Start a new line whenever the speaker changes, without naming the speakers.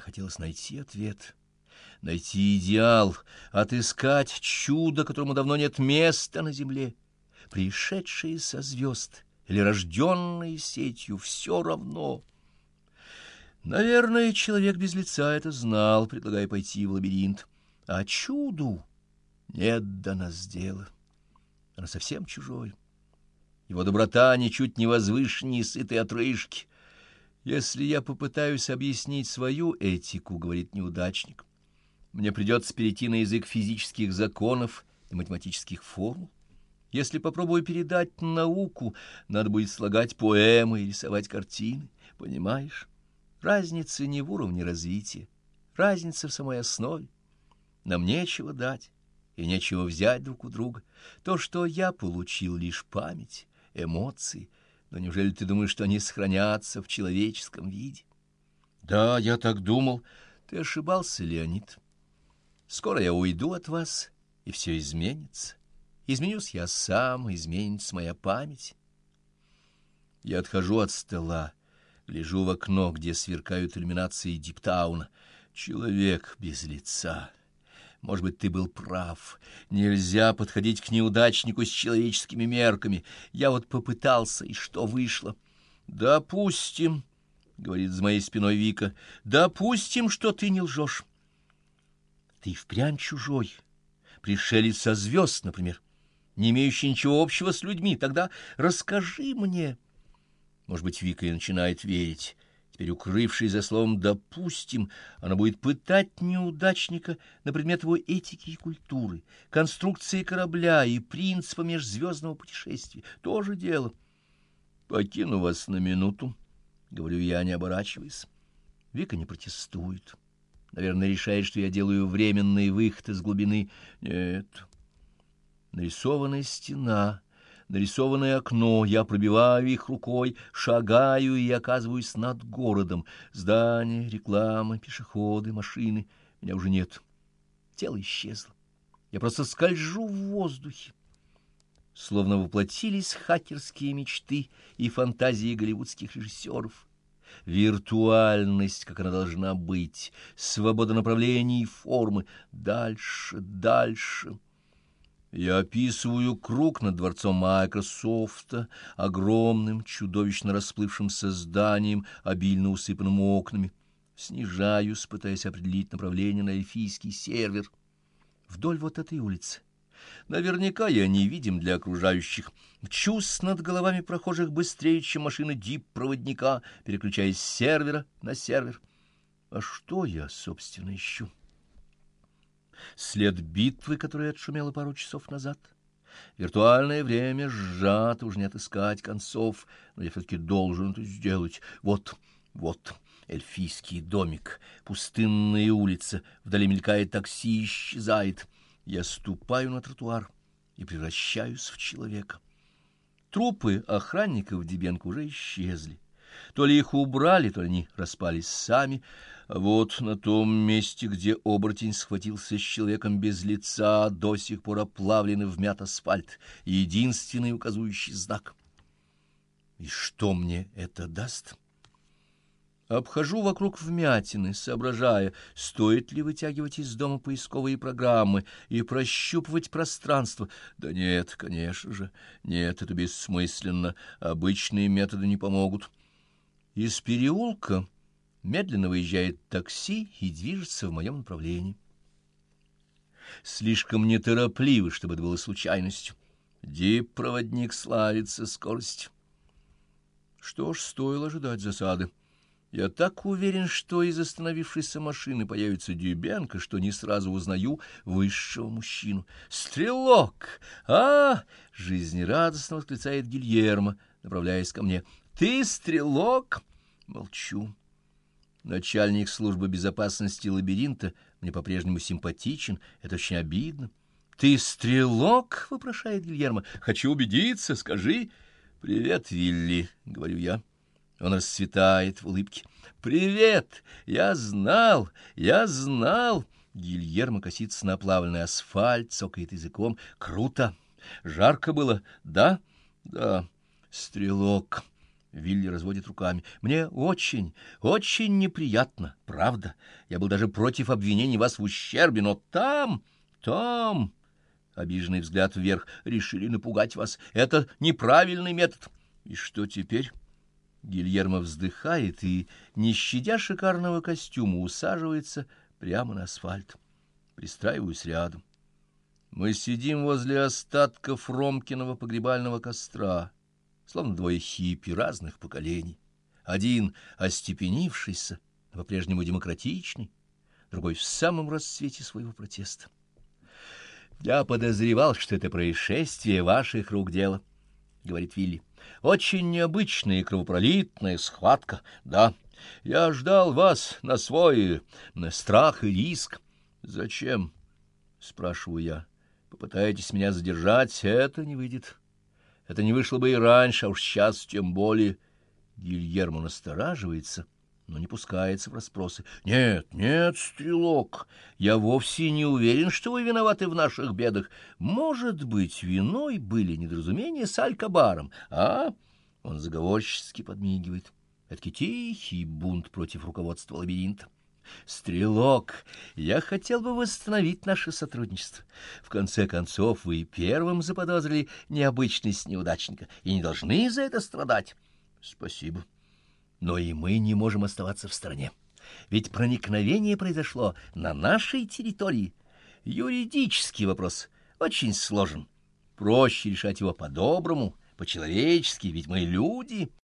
Мне хотелось найти ответ, найти идеал, отыскать чудо, которому давно нет места на земле, пришедшие со звезд или рожденные сетью, все равно. Наверное, человек без лица это знал, предлагая пойти в лабиринт. А чуду нет до нас дела. Она совсем чужой. Его доброта ничуть не возвышеннее сытой отрыжки. Если я попытаюсь объяснить свою этику, — говорит неудачник, — мне придется перейти на язык физических законов и математических формул. Если попробую передать науку, надо будет слагать поэмы и рисовать картины, понимаешь? Разница не в уровне развития, разница в самой основе. Нам нечего дать и нечего взять друг у друга. То, что я получил, лишь память, эмоции. Но неужели ты думаешь, что они сохранятся в человеческом виде? Да, я так думал. Ты ошибался, Леонид. Скоро я уйду от вас, и все изменится. Изменюсь я сам, изменится моя память. Я отхожу от стола, гляжу в окно, где сверкают иллюминации Диптауна. Человек без лица. Может быть, ты был прав. Нельзя подходить к неудачнику с человеческими мерками. Я вот попытался, и что вышло? Допустим, — говорит за моей спиной Вика, — допустим, что ты не лжешь. Ты впрямь чужой, пришелец со звезд, например, не имеющий ничего общего с людьми. Тогда расскажи мне. Может быть, Вика и начинает верить. Теперь, укрывшись за словом «допустим», она будет пытать неудачника на предмет его этики и культуры, конструкции корабля и принципа межзвездного путешествия. То же дело. «Покину вас на минуту», — говорю я, не оборачиваясь. Вика не протестует. Наверное, решает, что я делаю временный выход из глубины. Нет. Нарисованная стена нарисованное окно, я пробиваю их рукой, шагаю и оказываюсь над городом. Здания, реклама, пешеходы, машины. Меня уже нет. Тело исчезло. Я просто скольжу в воздухе. Словно воплотились хакерские мечты и фантазии голливудских режиссеров. Виртуальность, как она должна быть, свобода направлений и формы. Дальше, дальше... Я описываю круг над дворцом Майкрософта, огромным, чудовищно расплывшимся зданием, обильно усыпанным окнами. Снижаюсь, пытаясь определить направление на эльфийский сервер. Вдоль вот этой улицы. Наверняка я невидим для окружающих. Мчусь над головами прохожих быстрее, чем машина дип-проводника, переключаясь с сервера на сервер. А что я, собственно, ищу? След битвы, которая отшумела пару часов назад. Виртуальное время сжато, уж не отыскать концов, но я все-таки должен это сделать. Вот, вот, эльфийский домик, пустынная улица, вдали мелькает такси, исчезает. Я ступаю на тротуар и превращаюсь в человека. Трупы охранников Дебенко уже исчезли. То ли их убрали, то ли они распались сами, вот на том месте, где оборотень схватился с человеком без лица, до сих пор оплавленный вмят асфальт, единственный указывающий знак. И что мне это даст? Обхожу вокруг вмятины, соображая, стоит ли вытягивать из дома поисковые программы и прощупывать пространство. Да нет, конечно же, нет, это бессмысленно, обычные методы не помогут. Из переулка медленно выезжает такси и движется в моем направлении. Слишком неторопливо, чтобы это было случайностью. Дип-проводник славится скоростью. Что ж, стоило ожидать засады. Я так уверен, что из остановившейся машины появится Дюбенко, что не сразу узнаю высшего мужчину. «Стрелок! А!» — жизнерадостно восклицает Гильермо, направляясь ко мне. «Ты стрелок?» Молчу. Начальник службы безопасности лабиринта мне по-прежнему симпатичен, это очень обидно. «Ты стрелок?» — вопрошает Гильермо. «Хочу убедиться, скажи». «Привет, Вилли», — говорю я. Он расцветает в улыбке. «Привет! Я знал! Я знал!» Гильермо косится на плавленный асфальт, цокает языком. «Круто! Жарко было, да?» «Да, стрелок!» Вилли разводит руками. «Мне очень, очень неприятно, правда. Я был даже против обвинений вас в ущербе, но там, там...» Обиженный взгляд вверх. «Решили напугать вас. Это неправильный метод. И что теперь?» Гильермо вздыхает и, не щадя шикарного костюма, усаживается прямо на асфальт. Пристраиваюсь рядом. Мы сидим возле остатков Ромкиного погребального костра словно двое хиппи разных поколений. Один остепенившийся, по-прежнему демократичный, другой в самом расцвете своего протеста. «Я подозревал, что это происшествие ваших рук дело», — говорит Вилли. «Очень необычная кровопролитная схватка, да. Я ждал вас на свой на страх и риск». «Зачем?» — спрашиваю я. «Попытаетесь меня задержать, это не выйдет». Это не вышло бы и раньше, а уж сейчас тем более. Гильермо настораживается, но не пускается в расспросы. «Нет, нет, стрелок, я вовсе не уверен, что вы виноваты в наших бедах. Может быть, виной были недоразумения с Алькабаром, а?» Он заговорчески подмигивает. Это тихий бунт против руководства лабиринта. Стрелок, я хотел бы восстановить наше сотрудничество. В конце концов, вы первым заподозрили необычность неудачника и не должны за это страдать. Спасибо. Но и мы не можем оставаться в стороне. Ведь проникновение произошло на нашей территории. Юридический вопрос очень сложен. Проще решать его по-доброму, по-человечески, ведь мы люди —